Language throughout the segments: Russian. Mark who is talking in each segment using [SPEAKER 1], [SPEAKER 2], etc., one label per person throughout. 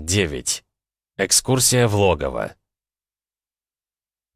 [SPEAKER 1] 9. Экскурсия в логово.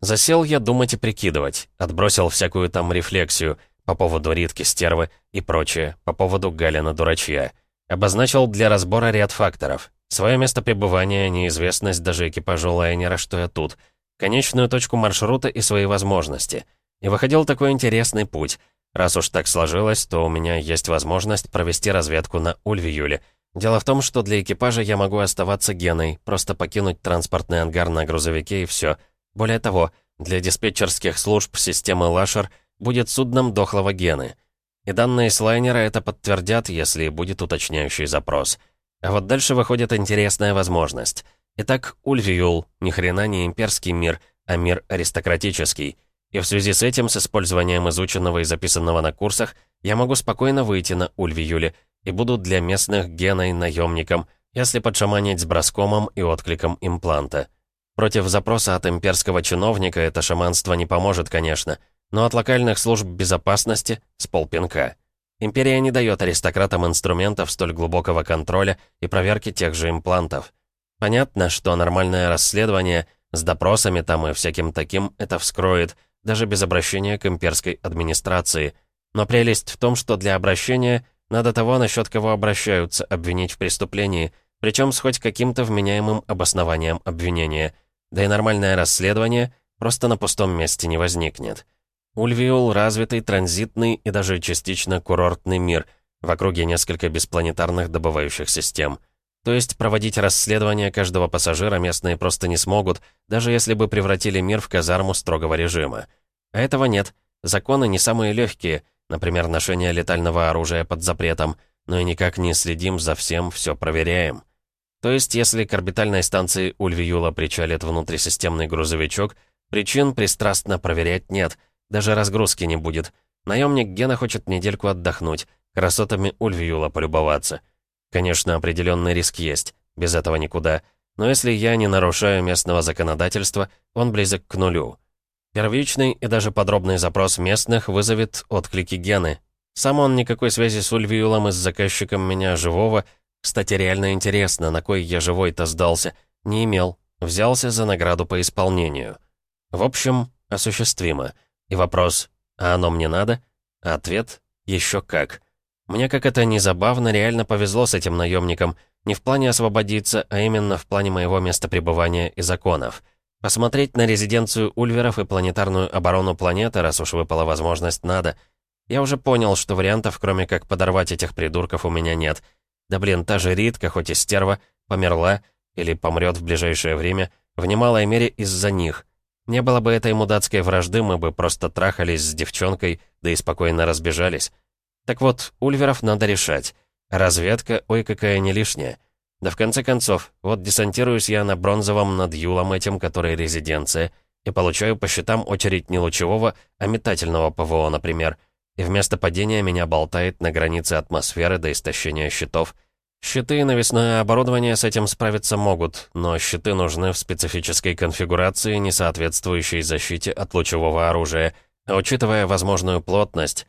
[SPEAKER 1] Засел я думать и прикидывать, отбросил всякую там рефлексию по поводу Ритки Стервы и прочее, по поводу Галина Дурачья. Обозначил для разбора ряд факторов. Свое место пребывания, неизвестность даже экипажу лайнера, что я тут, конечную точку маршрута и свои возможности. И выходил такой интересный путь. Раз уж так сложилось, то у меня есть возможность провести разведку на Ульвиюле — Дело в том, что для экипажа я могу оставаться Геной, просто покинуть транспортный ангар на грузовике и все. Более того, для диспетчерских служб системы Лашер будет судном дохлого Гены. И данные с лайнера это подтвердят, если будет уточняющий запрос. А вот дальше выходит интересная возможность. Итак, Ульвиюл — ни хрена не имперский мир, а мир аристократический. И в связи с этим, с использованием изученного и записанного на курсах, я могу спокойно выйти на Ульвиюле и буду для местных геной наемником, если подшаманить с броскомом и откликом импланта. Против запроса от имперского чиновника это шаманство не поможет, конечно, но от локальных служб безопасности — с полпинка. Империя не дает аристократам инструментов столь глубокого контроля и проверки тех же имплантов. Понятно, что нормальное расследование с допросами там и всяким таким это вскроет, даже без обращения к имперской администрации. Но прелесть в том, что для обращения надо того, насчет кого обращаются, обвинить в преступлении, причем с хоть каким-то вменяемым обоснованием обвинения. Да и нормальное расследование просто на пустом месте не возникнет. Ульвиул — развитый, транзитный и даже частично курортный мир, в округе несколько беспланетарных добывающих систем. То есть проводить расследование каждого пассажира местные просто не смогут, даже если бы превратили мир в казарму строгого режима. А этого нет. Законы не самые легкие — Например, ношение летального оружия под запретом, но и никак не следим за всем, все проверяем. То есть, если к орбитальной станции Ульвиюла причалит внутрисистемный грузовичок, причин пристрастно проверять нет, даже разгрузки не будет. Наемник Гена хочет недельку отдохнуть, красотами Ульвиюла полюбоваться. Конечно, определенный риск есть, без этого никуда. Но если я не нарушаю местного законодательства, он близок к нулю. Первичный и даже подробный запрос местных вызовет отклики Гены. Сам он никакой связи с Ульвиулом и с заказчиком меня живого, кстати, реально интересно, на кой я живой-то сдался, не имел. Взялся за награду по исполнению. В общем, осуществимо. И вопрос «А оно мне надо?» ответ «Еще как». Мне, как это не забавно, реально повезло с этим наемником. Не в плане освободиться, а именно в плане моего места пребывания и законов. Посмотреть на резиденцию Ульверов и планетарную оборону планеты, раз уж выпала возможность, надо. Я уже понял, что вариантов, кроме как подорвать этих придурков, у меня нет. Да блин, та же Ритка, хоть и стерва, померла или помрет в ближайшее время, в немалой мере из-за них. Не было бы этой мудацкой вражды, мы бы просто трахались с девчонкой, да и спокойно разбежались. Так вот, Ульверов надо решать. Разведка, ой, какая не лишняя. Да в конце концов, вот десантируюсь я на бронзовом над Юлом этим, который резиденция, и получаю по счетам очередь не лучевого, а метательного ПВО, например. И вместо падения меня болтает на границе атмосферы до истощения щитов. Щиты и навесное оборудование с этим справиться могут, но щиты нужны в специфической конфигурации, не соответствующей защите от лучевого оружия. А учитывая возможную плотность,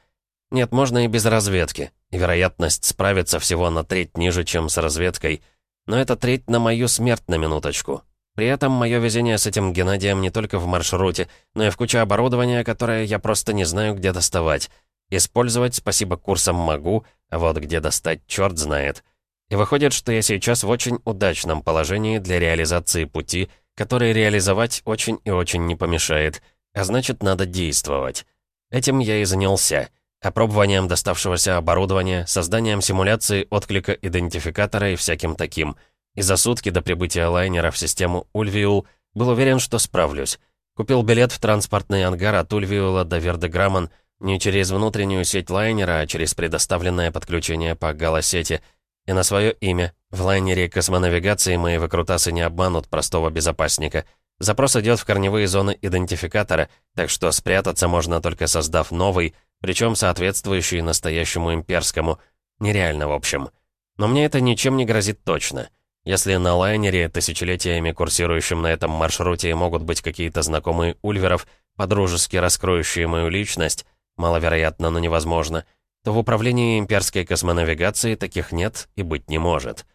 [SPEAKER 1] нет, можно и без разведки, вероятность справиться всего на треть ниже, чем с разведкой — но это треть на мою смерть на минуточку. При этом мое везение с этим Геннадием не только в маршруте, но и в куче оборудования, которое я просто не знаю, где доставать. Использовать, спасибо курсам могу, а вот где достать, черт знает. И выходит, что я сейчас в очень удачном положении для реализации пути, который реализовать очень и очень не помешает, а значит, надо действовать. Этим я и занялся опробованием доставшегося оборудования, созданием симуляции отклика идентификатора и всяким таким. И за сутки до прибытия лайнера в систему Ульвиул был уверен, что справлюсь. Купил билет в транспортный ангар от Ульвиула до Вердеграмман не через внутреннюю сеть лайнера, а через предоставленное подключение по галосети. И на свое имя. В лайнере космонавигации мои выкрутасы не обманут простого безопасника. Запрос идет в корневые зоны идентификатора, так что спрятаться можно только создав новый, причем соответствующий настоящему имперскому. Нереально, в общем. Но мне это ничем не грозит точно. Если на лайнере, тысячелетиями курсирующем на этом маршруте, могут быть какие-то знакомые Ульверов, подружески раскроющие мою личность, маловероятно, но невозможно, то в управлении имперской космонавигации таких нет и быть не может.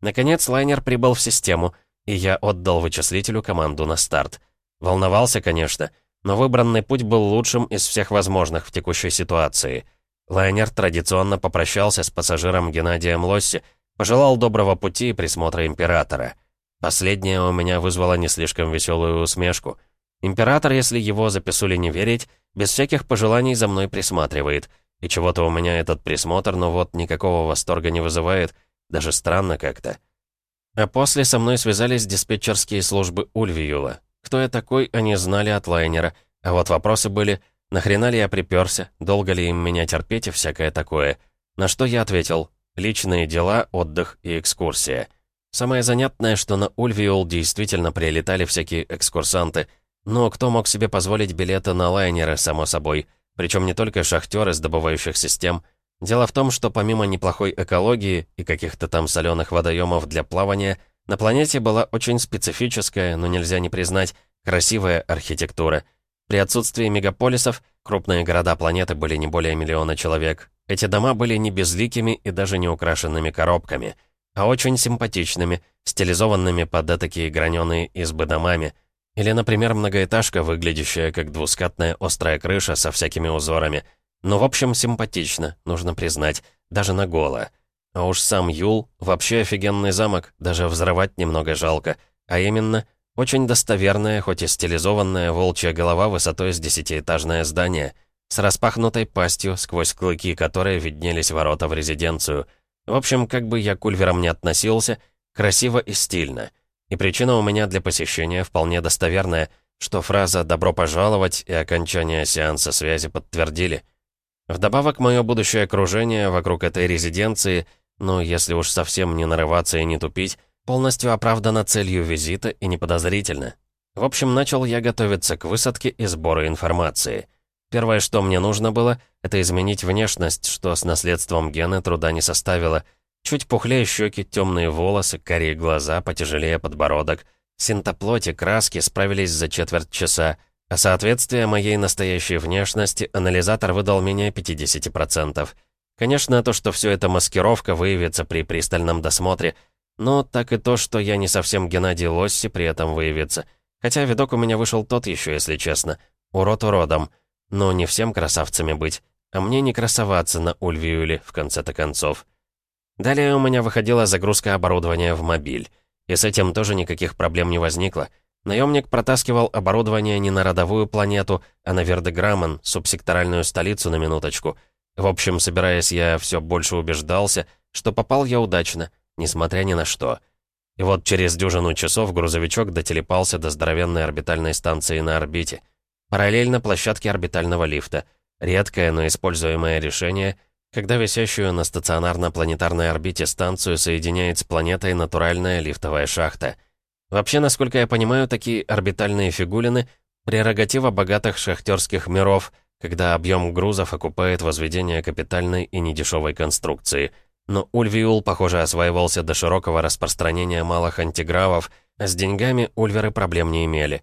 [SPEAKER 1] Наконец лайнер прибыл в систему, и я отдал вычислителю команду на старт. Волновался, конечно, но выбранный путь был лучшим из всех возможных в текущей ситуации. Лайнер традиционно попрощался с пассажиром Геннадием Лосси, пожелал доброго пути и присмотра императора. Последнее у меня вызвало не слишком веселую усмешку. Император, если его записули не верить, без всяких пожеланий за мной присматривает. И чего-то у меня этот присмотр, но вот никакого восторга не вызывает, даже странно как-то. А после со мной связались диспетчерские службы Ульвиюла. Кто я такой, они знали от лайнера. А вот вопросы были, нахрена ли я приперся, долго ли им меня терпеть и всякое такое. На что я ответил, личные дела, отдых и экскурсия. Самое занятное, что на Ульвиул действительно прилетали всякие экскурсанты. Но кто мог себе позволить билеты на лайнеры, само собой. Причем не только шахтеры с добывающих систем. Дело в том, что помимо неплохой экологии и каких-то там соленых водоемов для плавания, на планете была очень специфическая, но нельзя не признать, красивая архитектура. При отсутствии мегаполисов крупные города планеты были не более миллиона человек. Эти дома были не безликими и даже не украшенными коробками, а очень симпатичными, стилизованными под такие граненые избы домами. Или, например, многоэтажка, выглядящая как двускатная острая крыша со всякими узорами. Но, в общем, симпатично, нужно признать, даже на голо. А уж сам Юл — вообще офигенный замок, даже взрывать немного жалко. А именно, очень достоверная, хоть и стилизованная волчья голова высотой с десятиэтажное здание, с распахнутой пастью, сквозь клыки которой виднелись ворота в резиденцию. В общем, как бы я к Ульверам не относился, красиво и стильно. И причина у меня для посещения вполне достоверная, что фраза «добро пожаловать» и окончание сеанса связи подтвердили. Вдобавок, мое будущее окружение вокруг этой резиденции — ну, если уж совсем не нарываться и не тупить, полностью оправдана целью визита и неподозрительно. В общем, начал я готовиться к высадке и сбору информации. Первое, что мне нужно было, это изменить внешность, что с наследством гена труда не составило. Чуть пухлее щеки, темные волосы, карие глаза, потяжелее подбородок. Синтоплоти, краски справились за четверть часа, а соответствие моей настоящей внешности анализатор выдал менее 50%. Конечно, то, что все это маскировка, выявится при пристальном досмотре, но так и то, что я не совсем Геннадий Лосси, при этом выявится. Хотя видок у меня вышел тот еще, если честно. Урод уродом. Но не всем красавцами быть. А мне не красоваться на Ульвиюле, в конце-то концов. Далее у меня выходила загрузка оборудования в мобиль. И с этим тоже никаких проблем не возникло. Наемник протаскивал оборудование не на родовую планету, а на Вердеграммон, субсекторальную столицу на минуточку — в общем, собираясь, я все больше убеждался, что попал я удачно, несмотря ни на что. И вот через дюжину часов грузовичок дотелепался до здоровенной орбитальной станции на орбите. Параллельно площадке орбитального лифта. Редкое, но используемое решение, когда висящую на стационарно-планетарной орбите станцию соединяет с планетой натуральная лифтовая шахта. Вообще, насколько я понимаю, такие орбитальные фигулины — прерогатива богатых шахтерских миров — когда объем грузов окупает возведение капитальной и недешевой конструкции. Но Ульвиул, похоже, осваивался до широкого распространения малых антигравов, а с деньгами Ульверы проблем не имели.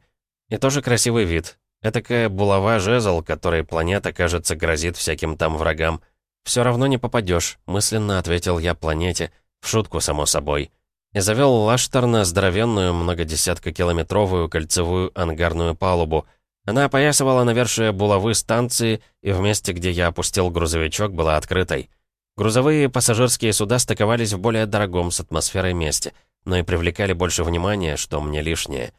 [SPEAKER 1] И тоже красивый вид. Этакая булава-жезл, которой планета, кажется, грозит всяким там врагам. «Все равно не попадешь», — мысленно ответил я планете, в шутку, само собой. И завел Лаштар на здоровенную многодесяткокилометровую кольцевую ангарную палубу — она опоясывала навершие булавы станции, и в месте, где я опустил грузовичок, была открытой. Грузовые и пассажирские суда стыковались в более дорогом с атмосферой месте, но и привлекали больше внимания, что мне лишнее.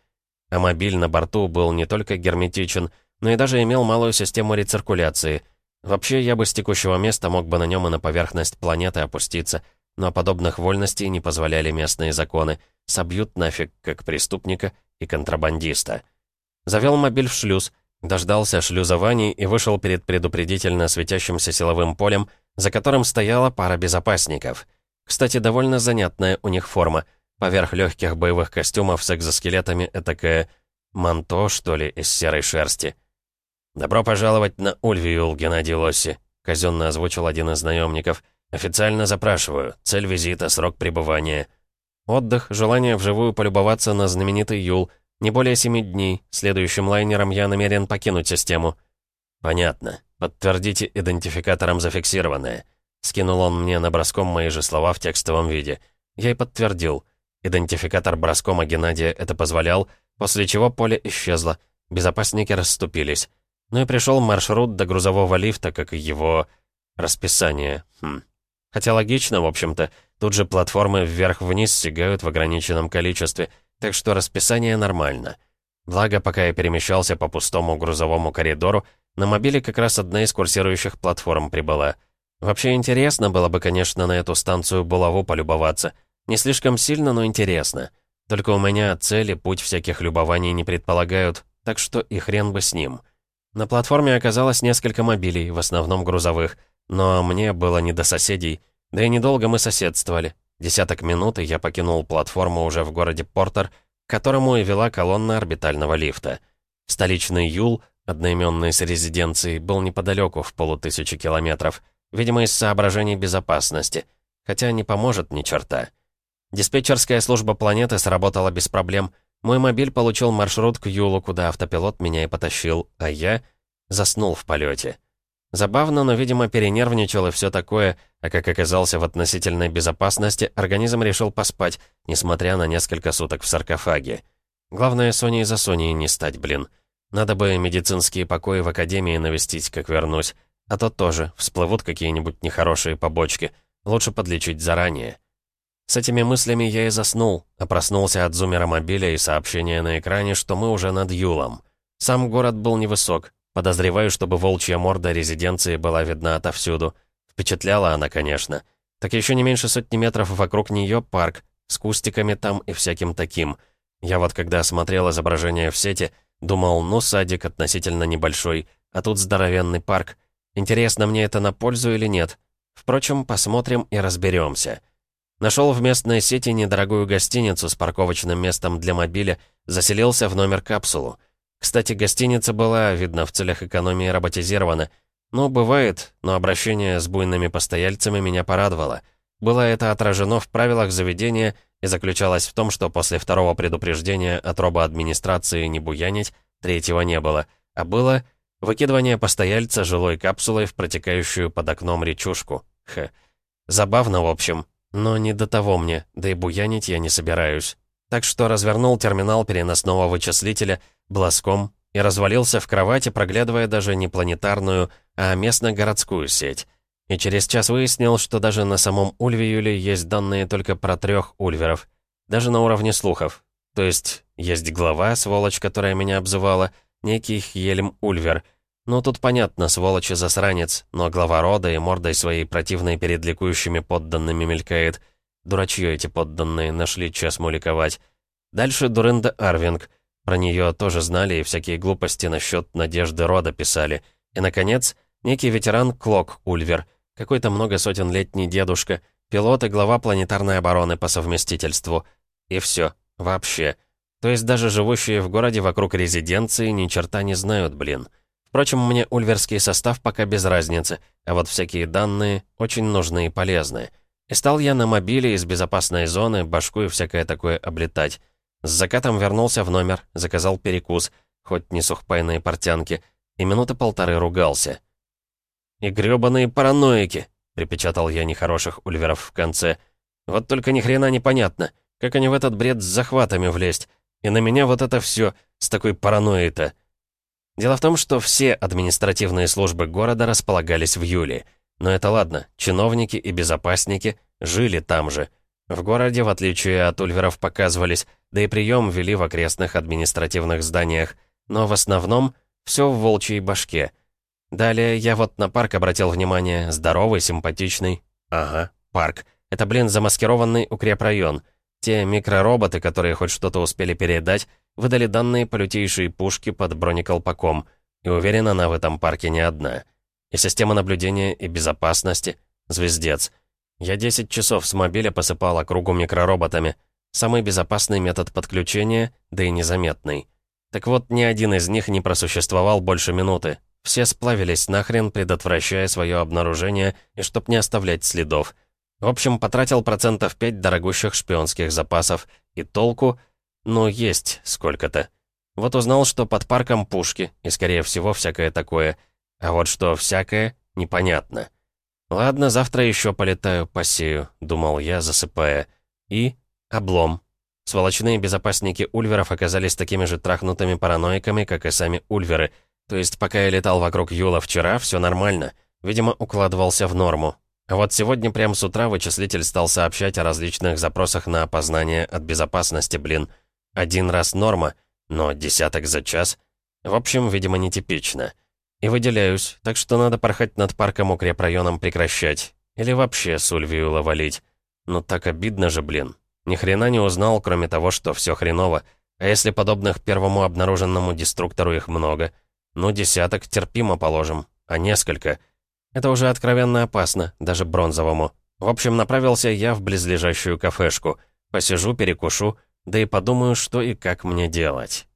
[SPEAKER 1] А мобиль на борту был не только герметичен, но и даже имел малую систему рециркуляции. Вообще, я бы с текущего места мог бы на нем и на поверхность планеты опуститься, но подобных вольностей не позволяли местные законы. Собьют нафиг как преступника и контрабандиста. Завел мобиль в шлюз, дождался шлюзований и вышел перед предупредительно светящимся силовым полем, за которым стояла пара безопасников. Кстати, довольно занятная у них форма. Поверх легких боевых костюмов с экзоскелетами этакое манто, что ли, из серой шерсти. «Добро пожаловать на Ульвиул, Геннадий Лосси», — казенно озвучил один из наемников. «Официально запрашиваю. Цель визита, срок пребывания». Отдых, желание вживую полюбоваться на знаменитый Юл, не более семи дней. Следующим лайнером я намерен покинуть систему». «Понятно. Подтвердите идентификатором зафиксированное». Скинул он мне на броском мои же слова в текстовом виде. Я и подтвердил. Идентификатор броскома Геннадия это позволял, после чего поле исчезло, безопасники расступились. Ну и пришел маршрут до грузового лифта, как и его... расписание. Хм. Хотя логично, в общем-то, тут же платформы вверх-вниз стягают в ограниченном количестве, так что расписание нормально. Благо, пока я перемещался по пустому грузовому коридору, на мобиле как раз одна из курсирующих платформ прибыла. Вообще интересно было бы, конечно, на эту станцию булаву полюбоваться. Не слишком сильно, но интересно. Только у меня цели, путь всяких любований не предполагают, так что и хрен бы с ним. На платформе оказалось несколько мобилей, в основном грузовых, но мне было не до соседей, да и недолго мы соседствовали. Десяток минут, и я покинул платформу уже в городе Портер, к которому и вела колонна орбитального лифта. Столичный Юл, одноименный с резиденцией, был неподалеку, в полутысячи километров, видимо, из соображений безопасности, хотя не поможет ни черта. Диспетчерская служба планеты сработала без проблем. Мой мобиль получил маршрут к Юлу, куда автопилот меня и потащил, а я заснул в полете. Забавно, но, видимо, перенервничал и все такое, а как оказался в относительной безопасности, организм решил поспать, несмотря на несколько суток в саркофаге. Главное, Соней за Соней не стать, блин. Надо бы медицинские покои в академии навестить, как вернусь. А то тоже, всплывут какие-нибудь нехорошие побочки. Лучше подлечить заранее. С этими мыслями я и заснул, а проснулся от зумера мобиля и сообщения на экране, что мы уже над Юлом. Сам город был невысок, Подозреваю, чтобы волчья морда резиденции была видна отовсюду. Впечатляла она, конечно. Так еще не меньше сотни метров вокруг нее парк, с кустиками там и всяким таким. Я вот когда смотрел изображение в сети, думал, ну, садик относительно небольшой, а тут здоровенный парк. Интересно, мне это на пользу или нет? Впрочем, посмотрим и разберемся. Нашел в местной сети недорогую гостиницу с парковочным местом для мобиля, заселился в номер капсулу. Кстати, гостиница была, видно, в целях экономии роботизирована. Ну, бывает, но обращение с буйными постояльцами меня порадовало. Было это отражено в правилах заведения и заключалось в том, что после второго предупреждения от робоадминистрации не буянить, третьего не было, а было выкидывание постояльца жилой капсулой в протекающую под окном речушку. Хе. Забавно, в общем, но не до того мне, да и буянить я не собираюсь. Так что развернул терминал переносного вычислителя блоском и развалился в кровати, проглядывая даже не планетарную, а местно-городскую сеть. И через час выяснил, что даже на самом Ульвиюле есть данные только про трех Ульверов. Даже на уровне слухов. То есть, есть глава, сволочь, которая меня обзывала, некий Хьельм Ульвер. Ну, тут понятно, сволочь и засранец, но глава рода и мордой своей противной перед ликующими подданными мелькает — Дурачье эти подданные, нашли чесму ликовать. Дальше Дурында Арвинг. Про нее тоже знали и всякие глупости насчет надежды рода писали. И, наконец, некий ветеран Клок Ульвер, какой-то много сотен летний дедушка, пилот и глава планетарной обороны по совместительству. И все. Вообще. То есть даже живущие в городе вокруг резиденции ни черта не знают, блин. Впрочем, мне ульверский состав пока без разницы, а вот всякие данные очень нужны и полезны. И стал я на мобиле из безопасной зоны, башку и всякое такое облетать. С закатом вернулся в номер, заказал перекус, хоть не сухпайные портянки, и минуты полторы ругался. «И грёбаные параноики!» — припечатал я нехороших ульверов в конце. «Вот только ни хрена непонятно, как они в этот бред с захватами влезть. И на меня вот это все с такой паранойей-то». Дело в том, что все административные службы города располагались в Юле — но это ладно, чиновники и безопасники жили там же. В городе, в отличие от ульверов, показывались, да и прием вели в окрестных административных зданиях, но в основном все в волчьей башке. Далее я вот на парк обратил внимание, здоровый, симпатичный. Ага, парк. Это, блин, замаскированный укрепрайон. Те микророботы, которые хоть что-то успели передать, выдали данные по лютейшей пушке под бронеколпаком, и уверен, она в этом парке не одна. И система наблюдения и безопасности. Звездец. Я 10 часов с мобиля посыпал округу микророботами. Самый безопасный метод подключения, да и незаметный. Так вот, ни один из них не просуществовал больше минуты. Все сплавились нахрен, предотвращая свое обнаружение, и чтоб не оставлять следов. В общем, потратил процентов 5 дорогущих шпионских запасов. И толку? Ну, есть сколько-то. Вот узнал, что под парком пушки, и, скорее всего, всякое такое — а вот что всякое, непонятно. «Ладно, завтра еще полетаю, посею», — думал я, засыпая. И облом. Сволочные безопасники ульверов оказались такими же трахнутыми параноиками, как и сами ульверы. То есть, пока я летал вокруг Юла вчера, все нормально. Видимо, укладывался в норму. А вот сегодня прямо с утра вычислитель стал сообщать о различных запросах на опознание от безопасности, блин. Один раз норма, но десяток за час. В общем, видимо, нетипично. И выделяюсь, так что надо порхать над парком укрепрайоном прекращать. Или вообще с Ульвиула валить. Ну так обидно же, блин. Ни хрена не узнал, кроме того, что все хреново. А если подобных первому обнаруженному деструктору их много? Ну, десяток терпимо положим, а несколько — это уже откровенно опасно, даже бронзовому. В общем, направился я в близлежащую кафешку. Посижу, перекушу, да и подумаю, что и как мне делать.